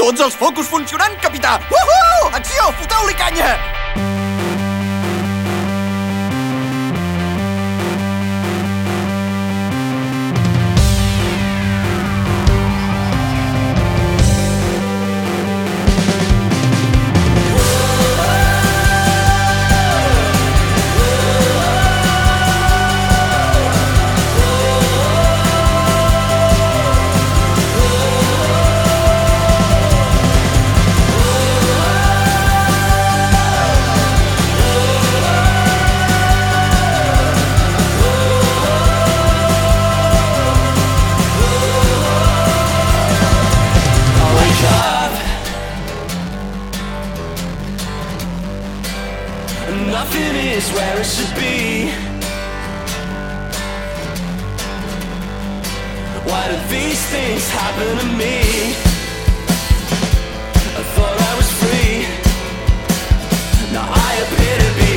Tots els focus funcionant, capità! Uhu! Acció! Foteu-li canya! Nothing is where it should be. Why do these things happen to me? I thought I was free. Now I appear to be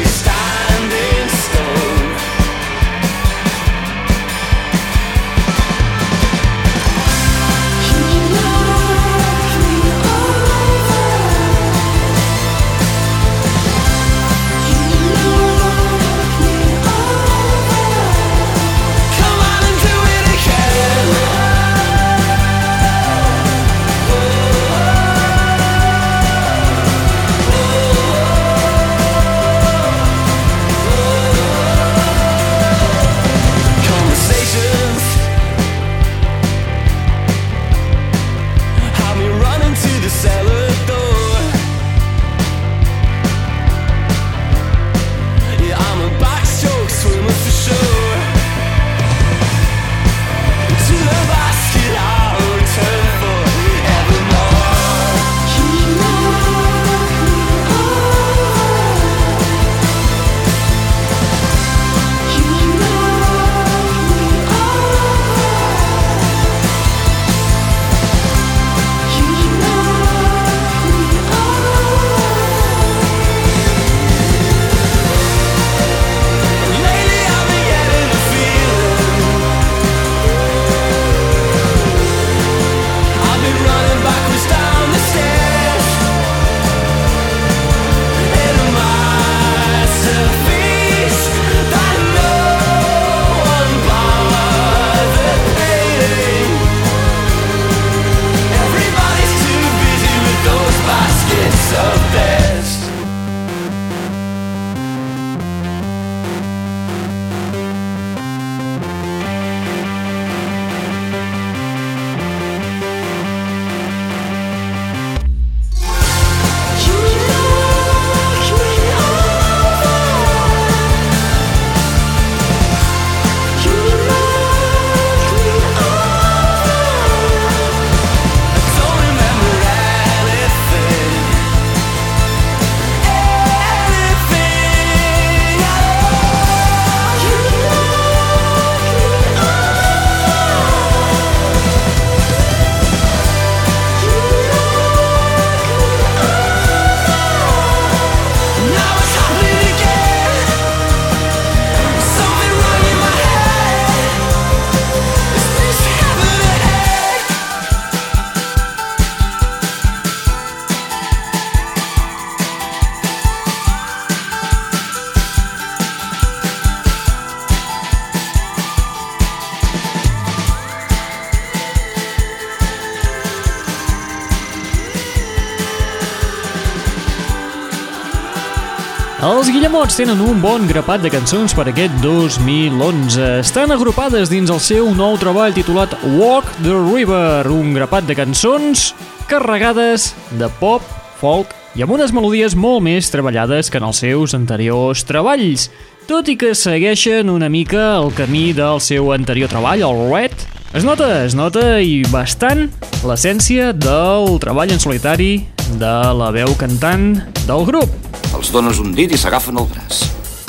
Guillemots tenen un bon grapat de cançons per aquest 2011. Estan agrupades dins el seu nou treball titulat Walk the River, un grapat de cançons carregades de pop, folk i amb unes melodies molt més treballades que en els seus anteriors treballs, tot i que segueixen una mica el camí del seu anterior treball, el Red. Es nota, es nota i bastant l'essència del treball en solitari de la veu cantant del grup. Els dones un dit i s'agafen el braç.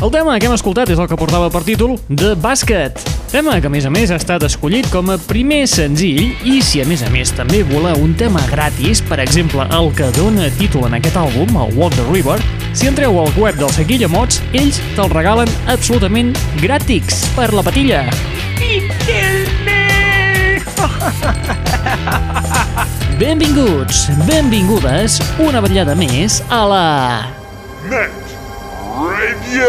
El tema que hem escoltat és el que portava per títol The Basket, tema que a més a més ha estat escollit com a primer senzill i si a més a més també voleu un tema gratis, per exemple el que dona títol en aquest àlbum, el Walk the River, si entreu al web del Seguilla Mods, ells te'l regalen absolutament gratis per la patilla. Benvinguts, benvingudes, una vetllada més a la... Net Radio!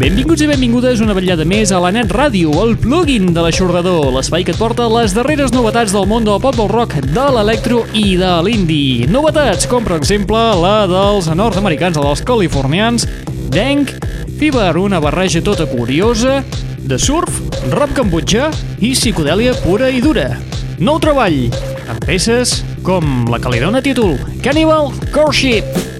Benvinguts i benvingudes una vetllada més a la Net Ràdio, el plugin de l'aixordador, l'espai que et porta les darreres novetats del món del pop, del rock, de l'electro i de l'indie. Novetats com, per exemple, la dels nord-americans, dels californians, Dank, Fever, una barreja tota curiosa, de surf, rap cambutjà i psicodèlia pura i dura. Nou treball, amb peces com la que li dona títol Cannibal. Falling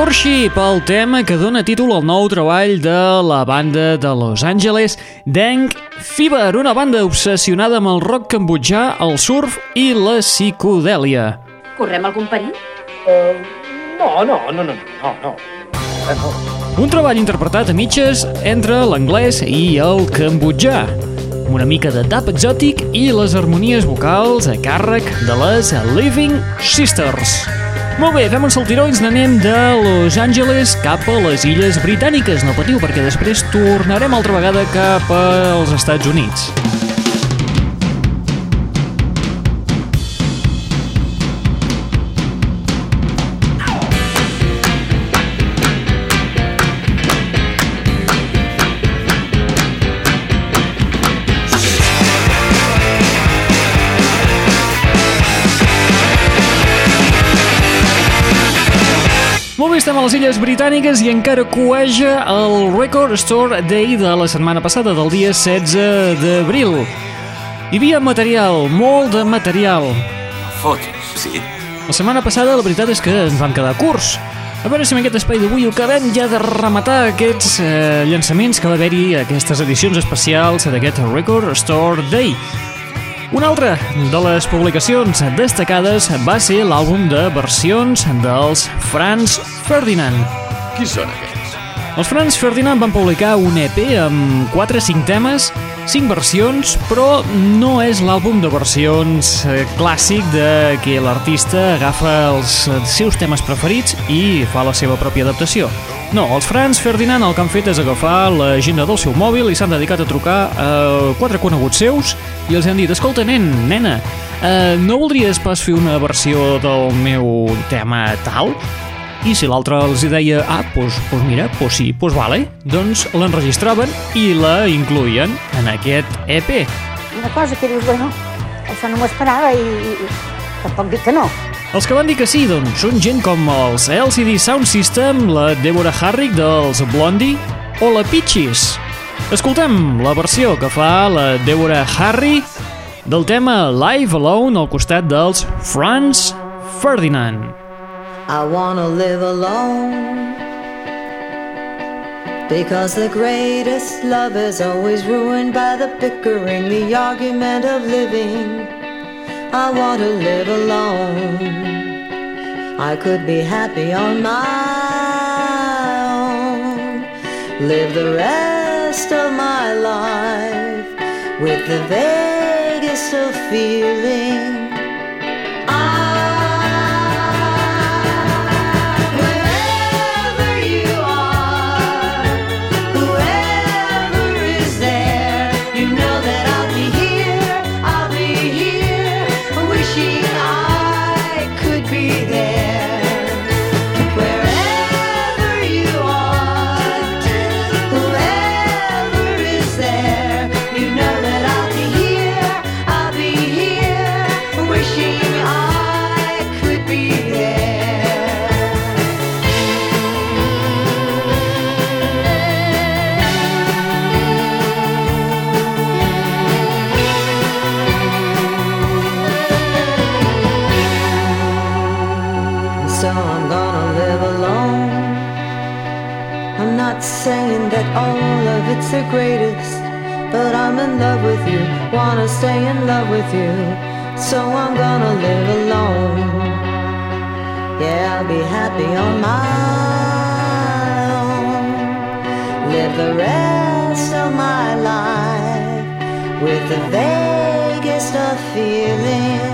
Corshi pel tema que dona títol al nou treball de la banda de Los Angeles, Dank Fever, una banda obsessionada amb el rock cambutjà, el surf i la psicodèlia. Correm algun perill? No, no, no, no, no, no. Un treball interpretat a mitges entre l'anglès i el cambutjà, amb una mica de tap exòtic i les harmonies vocals a càrrec de les Living Sisters. Molt bé, fem un saltiró i ens n'anem de Los Angeles cap a les Illes Britàniques. No patiu, perquè després tornarem altra vegada cap als Estats Units. Estem a les Illes Britàniques i encara coeja el Record Store Day de la setmana passada, del dia 16 d'abril. Hi havia material, molt de material. Fotis, sí. La setmana passada la veritat és que ens vam quedar curts. A veure si en aquest espai d'avui acabem ja de rematar aquests eh, llançaments que va haver-hi, aquestes edicions especials d'aquest Record Store Day. Una altra de les publicacions destacades va ser l'àlbum de versions dels Franz Ferdinand. Qui són aquests? Els Franz Ferdinand van publicar un EP amb 4-5 temes, 5 versions, però no és l'àlbum de versions eh, clàssic de que l'artista agafa els seus temes preferits i fa la seva pròpia adaptació. No, els Franz Ferdinand el que han fet és agafar l'agenda del seu mòbil i s'han dedicat a trucar a quatre coneguts seus i els han dit, escolta, nen, nena, eh, no voldries pas fer una versió del meu tema tal? I si l'altre els deia, ah, doncs pues, mira, doncs sí, doncs vale, doncs l'enregistraven i la incluïen en aquest EP. Una cosa que dius, bueno, això no m'ho esperava i, i tampoc dic que no. Els que van dir que sí, doncs, són gent com els LCD Sound System, la Deborah Harrick dels Blondie o la Peaches. Escoltem la versió que fa la Deborah Harry del tema Live Alone al costat dels Franz Ferdinand. I wanna live alone. Because the greatest love is always ruined by the bickering, the argument of living. I want to live alone. I could be happy on my own. Live the rest of my life with the vaguest of feeling. Wanna stay in love with you. So I'm gonna live alone. Yeah, I'll be happy on my own. Live the rest of my life with the vaguest of feeling.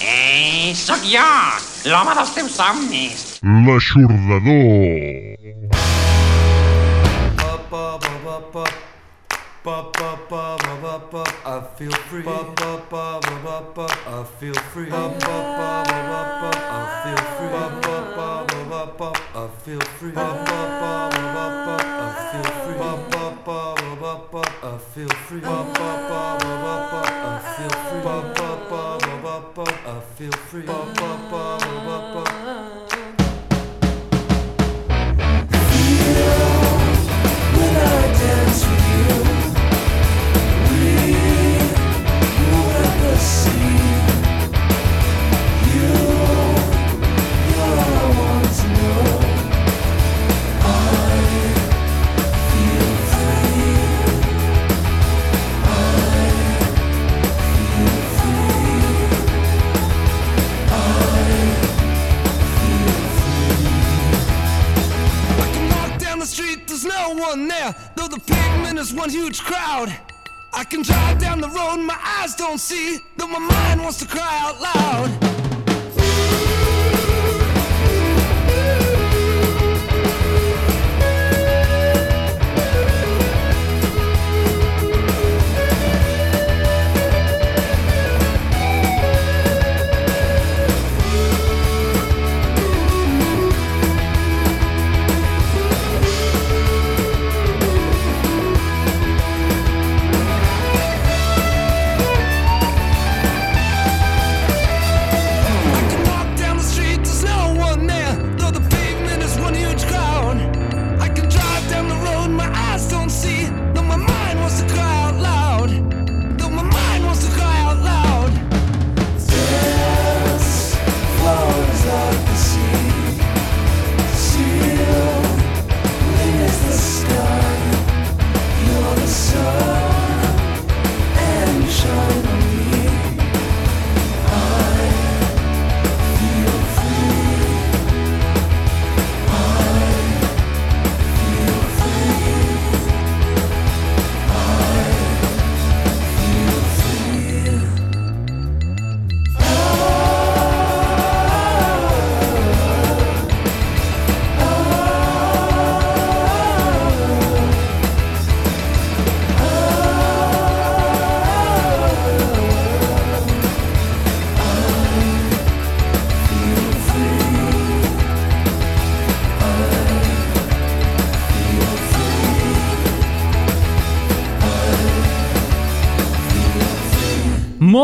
Eh, sóc jo, l'home dels teus somnis. L'aixordador. I feel free. I feel free. I feel free. I feel free. I feel free I feel free I feel free road, my eyes don't see. Though my mind wants to cry out loud.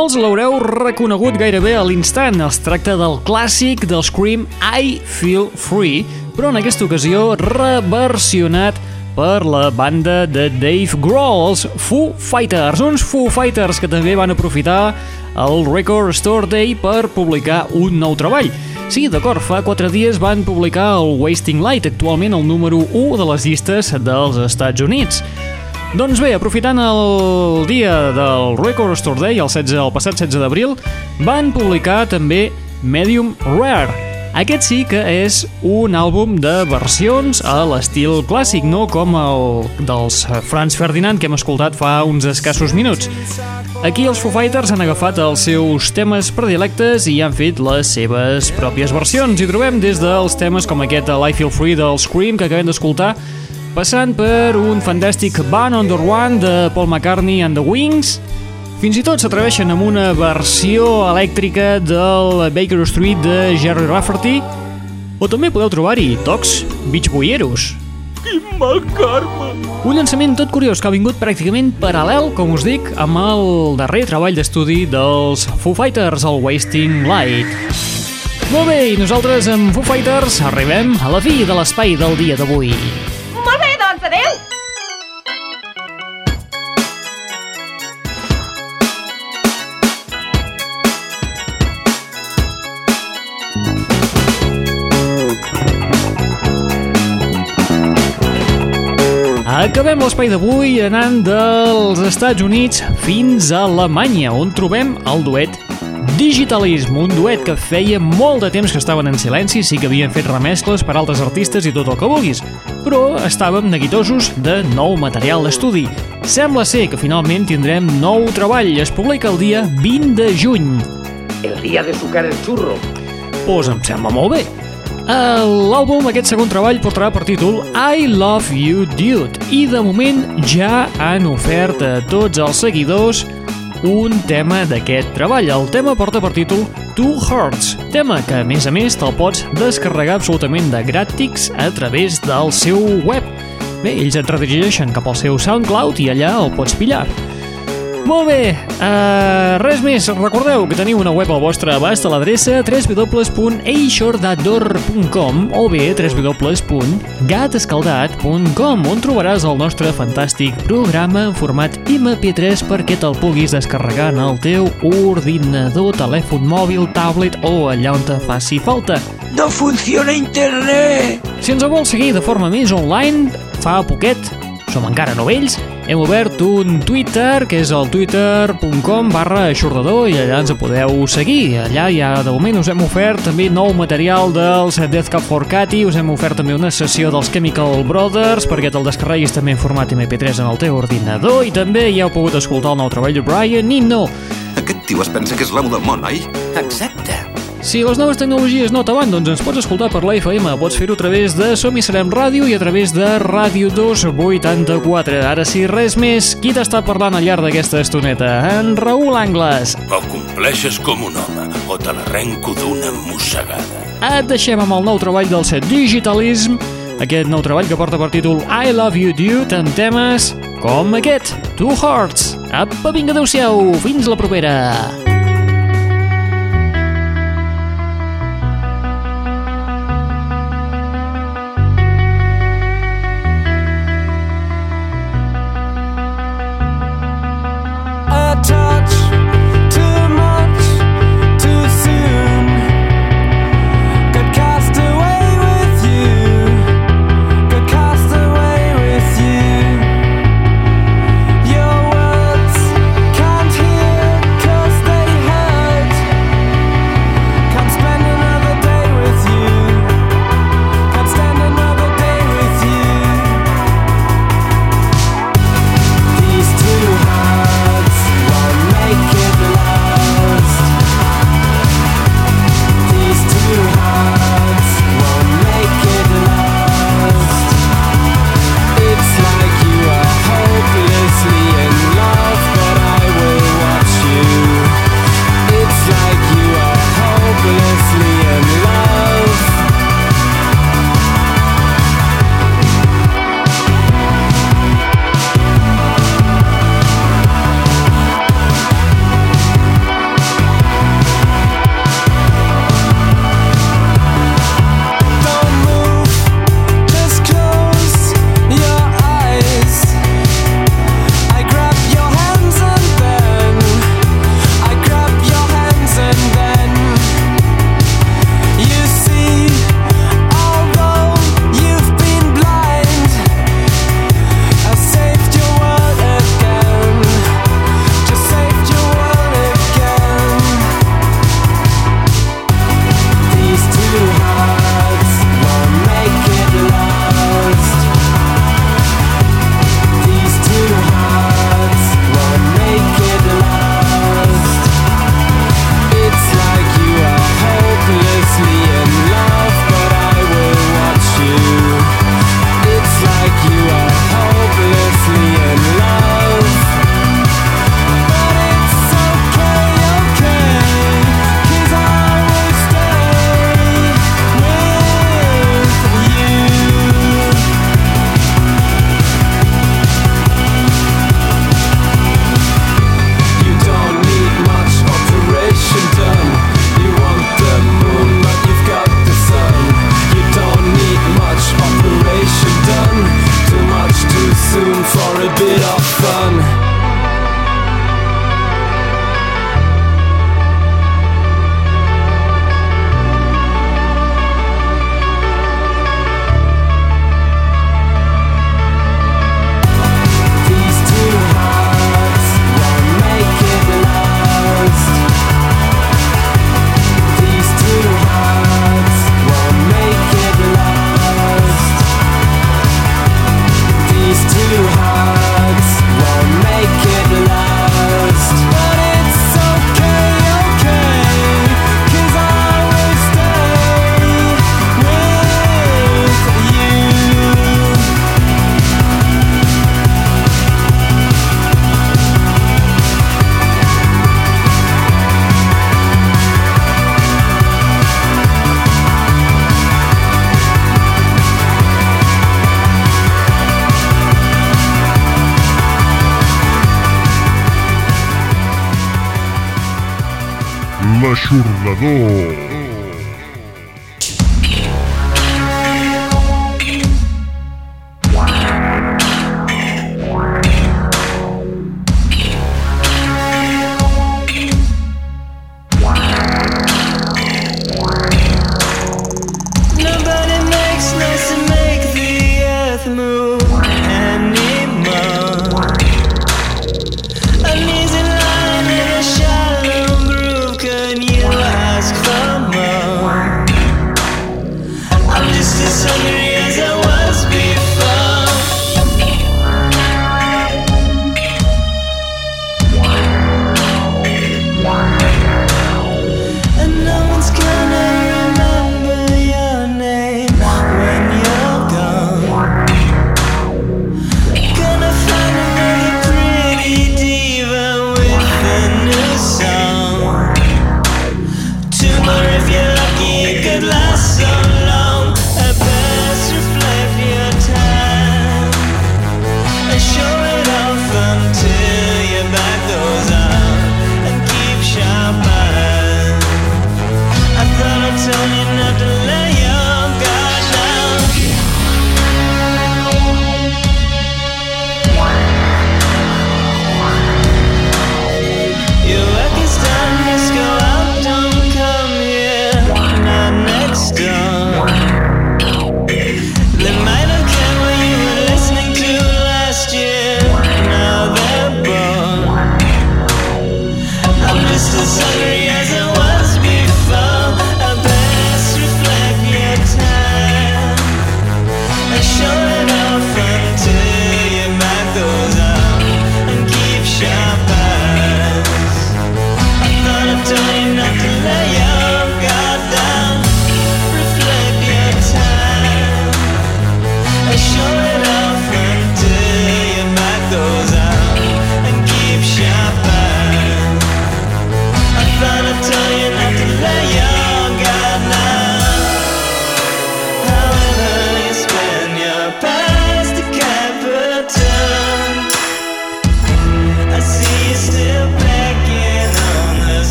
Molts l'haureu reconegut gairebé a l'instant. Es tracta del clàssic del Scream I Feel Free, però en aquesta ocasió reversionat per la banda de Dave Grohl, els Foo Fighters, uns Foo Fighters que també van aprofitar el Record Store Day per publicar un nou treball. Sí, d'acord, fa quatre dies van publicar el Wasting Light, actualment el número 1 de les llistes dels Estats Units. Doncs bé, aprofitant el dia del Record Store Day, el, 16, el passat 16 d'abril, van publicar també Medium Rare. Aquest sí que és un àlbum de versions a l'estil clàssic, no com el dels Franz Ferdinand que hem escoltat fa uns escassos minuts. Aquí els Foo Fighters han agafat els seus temes predilectes i han fet les seves pròpies versions. I trobem des dels temes com aquest I Feel Free del Scream que acabem d'escoltar passant per un fantàstic Band on the One de Paul McCartney and the Wings, fins i tot s'atreveixen amb una versió elèctrica del Baker Street de Jerry Rafferty, o també podeu trobar-hi tocs beach boyeros. Quin mal karma! Un llançament tot curiós que ha vingut pràcticament paral·lel, com us dic, amb el darrer treball d'estudi dels Foo Fighters, el Wasting Light. Molt bé, i nosaltres amb Foo Fighters arribem a la fi de l'espai del dia d'avui. Acabem l'espai d'avui anant dels Estats Units fins a Alemanya, on trobem el duet Digitalism, un duet que feia molt de temps que estaven en silenci, sí que havien fet remescles per altres artistes i tot el que vulguis, però estàvem neguitosos de nou material d'estudi. Sembla ser que finalment tindrem nou treball, es publica el dia 20 de juny. El día de sucar el churro. Pues em sembla molt bé. L'àlbum, aquest segon treball, portarà per títol I Love You Dude i de moment ja han ofert a tots els seguidors un tema d'aquest treball. El tema porta per títol Two Hearts, tema que a més a més te'l pots descarregar absolutament de gràtics a través del seu web. Bé, ells et redirigeixen cap al seu SoundCloud i allà el pots pillar. Molt bé, uh, res més. Recordeu que teniu una web al vostre abast a l'adreça www.eixordador.com o bé www.gatescaldat.com on trobaràs el nostre fantàstic programa en format MP3 perquè te'l puguis descarregar en el teu ordinador, telèfon mòbil, tablet o allà on te faci falta. ¡No funciona internet! Si ens vols seguir de forma més online, fa poquet, som encara novells, hem obert un Twitter, que és el twitter.com barra aixordador, i allà ens podeu seguir. Allà ja, de moment, us hem ofert també nou material dels Death Cup for Cathy, us hem ofert també una sessió dels Chemical Brothers, perquè te'l descarreguis també en format MP3 en el teu ordinador, i també ja heu pogut escoltar el nou treball de Brian Eno. Aquest tio es pensa que és l'amo del món, oi? Exacte. Si les noves tecnologies no t'avan, doncs ens pots escoltar per la FM. Pots fer-ho a través de Som i Serem Ràdio i a través de Ràdio 284. Ara sí, res més. Qui t'està parlant al llarg d'aquesta estoneta? En Raül Angles. O compleixes com un home o te l'arrenco d'una mossegada. Et deixem amb el nou treball del set Digitalism, aquest nou treball que porta per títol I Love You Dude amb temes com aquest, Two Hearts. Apa, vinga, adeu-siau, fins la propera. A L'Aixordador.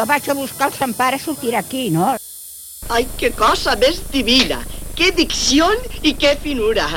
jo vaig a buscar el Sant Pare sortirà sortir aquí, no? Ai, que cosa més divina! Que dicció i que finura!